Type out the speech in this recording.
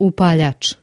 upaljač.